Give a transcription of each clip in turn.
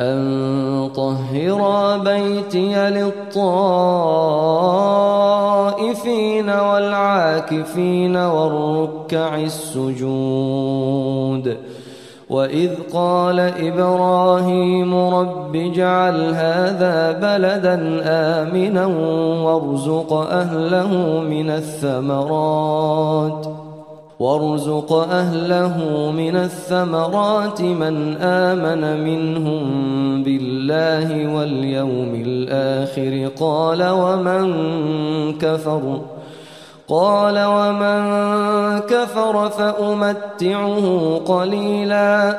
أن طهرا بيتي للطائفين والعاكفين والركع السجود وإذ قال إبراهيم رب اجعل هذا بلدا آمنا وارزق أهله من الثمرات وارزق أهله من الثمرات من آمن منهم بالله واليوم الآخر. قال ومن كفر؟ قال ومن كفر فأمتعه قليلا.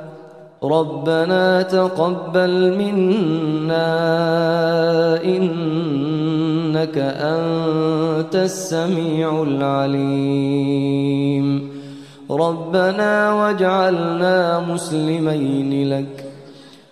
ربنا تقبل منا إنك أنت السميع العليم. ربنا واجعلنا مسلمين لك.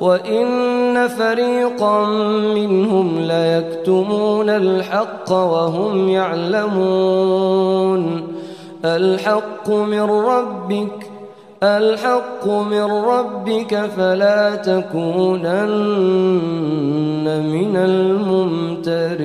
وإن فريقا منهم ليكتمون الحق وهم يعلمون الحق من ربك الحق من ربك فلا تكونن من الممترين